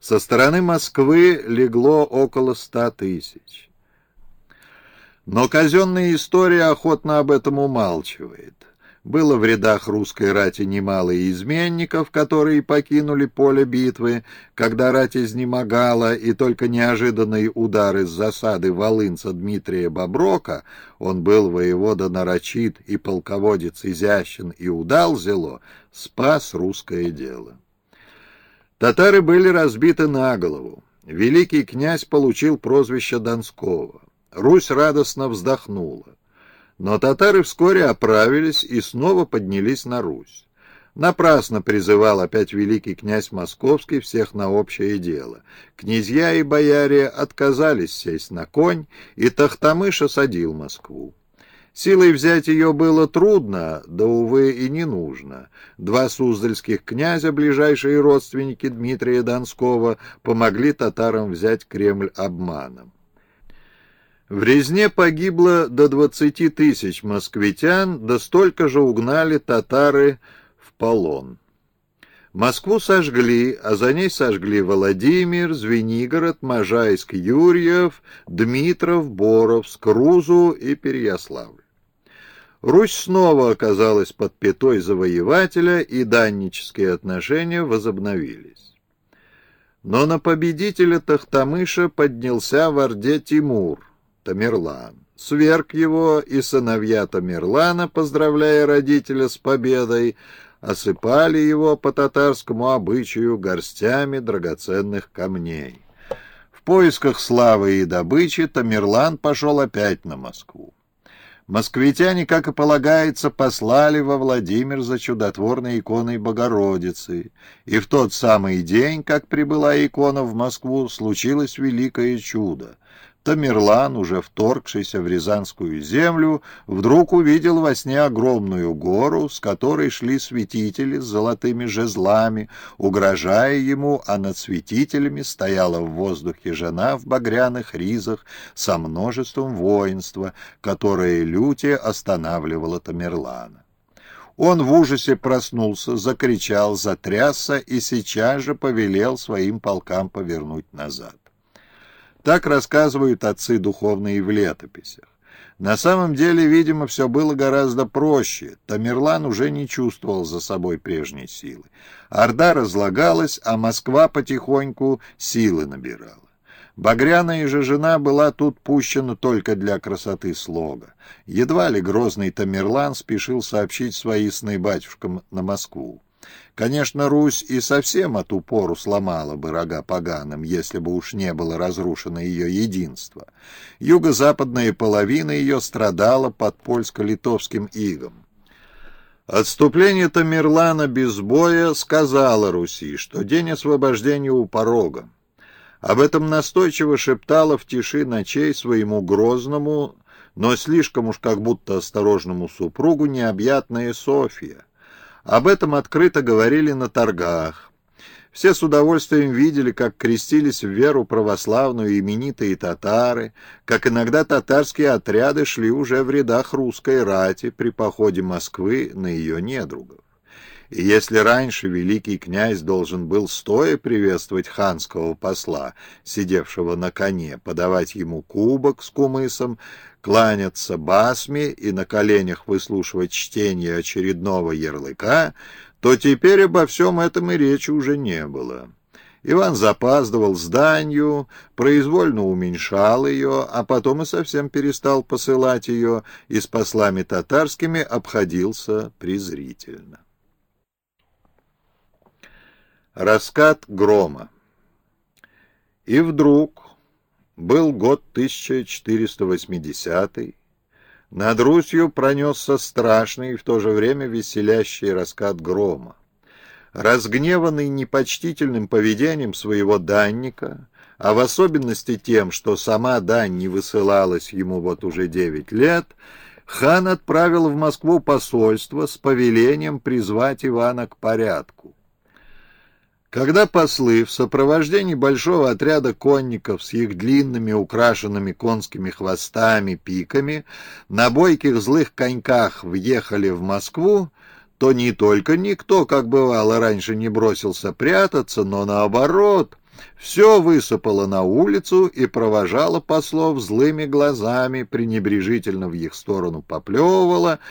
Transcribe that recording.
Со стороны Москвы легло около ста тысяч. Но казенная история охотно об этом умалчивает. Было в рядах русской рати немало изменников, которые покинули поле битвы, когда рать изнемогала, и только неожиданный удар из засады волынца Дмитрия Боброка, он был воевода нарочит и полководец изящен и удал зело, спас русское дело. Татары были разбиты на голову. Великий князь получил прозвище Донского. Русь радостно вздохнула. Но татары вскоре оправились и снова поднялись на Русь. Напрасно призывал опять великий князь Московский всех на общее дело. Князья и бояре отказались сесть на конь, и Тахтамыш осадил Москву. Силой взять ее было трудно, да, увы, и не нужно. Два суздальских князя, ближайшие родственники Дмитрия Донского, помогли татарам взять Кремль обманом. В резне погибло до 20 тысяч москвитян, да столько же угнали татары в полон. Москву сожгли, а за ней сожгли Владимир, Звенигород, Можайск, Юрьев, Дмитров, Боровск, Рузу и Переяславль. Русь снова оказалась под пятой завоевателя, и даннические отношения возобновились. Но на победителя Тахтамыша поднялся в Орде Тимур, Тамерлан. Сверг его и сыновья Тамерлана, поздравляя родителя с победой, осыпали его по татарскому обычаю горстями драгоценных камней. В поисках славы и добычи Тамерлан пошел опять на Москву. Москвитяне, как и полагается, послали во Владимир за чудотворной иконой Богородицы, и в тот самый день, как прибыла икона в Москву, случилось великое чудо. Тамерлан, уже вторгшийся в Рязанскую землю, вдруг увидел во сне огромную гору, с которой шли святители с золотыми жезлами, угрожая ему, а над святителями стояла в воздухе жена в багряных ризах со множеством воинства, которое люте останавливало Тамерлана. Он в ужасе проснулся, закричал, затрясся и сейчас же повелел своим полкам повернуть назад. Так рассказывают отцы духовные в летописях. На самом деле, видимо, все было гораздо проще. Тамерлан уже не чувствовал за собой прежней силы. Орда разлагалась, а Москва потихоньку силы набирала. Багряная же жена была тут пущена только для красоты слога. Едва ли грозный Тамерлан спешил сообщить свои сны батюшкам на Москву. Конечно, Русь и совсем от упору сломала бы рога поганым, если бы уж не было разрушено ее единство. Юго-западная половина ее страдала под польско-литовским игом. Отступление Тамерлана без боя сказала Руси, что день освобождения у порога. Об этом настойчиво шептала в тиши ночей своему грозному, но слишком уж как будто осторожному супругу необъятная Софья. Об этом открыто говорили на торгах. Все с удовольствием видели, как крестились в веру православную именитые татары, как иногда татарские отряды шли уже в рядах русской рати при походе Москвы на ее недругов. И если раньше великий князь должен был стоя приветствовать ханского посла, сидевшего на коне, подавать ему кубок с кумысом, кланяться басме и на коленях выслушивать чтение очередного ярлыка, то теперь обо всем этом и речи уже не было. Иван запаздывал с данью, произвольно уменьшал ее, а потом и совсем перестал посылать ее, и с послами татарскими обходился презрительно. Раскат грома И вдруг был год 1480 Над Русью пронесся страшный и в то же время веселящий раскат грома. Разгневанный непочтительным поведением своего данника, а в особенности тем, что сама дань не высылалась ему вот уже девять лет, хан отправил в Москву посольство с повелением призвать Ивана к порядку. Когда послы в сопровождении большого отряда конников с их длинными украшенными конскими хвостами, пиками, на бойких злых коньках въехали в Москву, то не только никто, как бывало раньше, не бросился прятаться, но наоборот, все высыпало на улицу и провожало послов злыми глазами, пренебрежительно в их сторону поплевывало,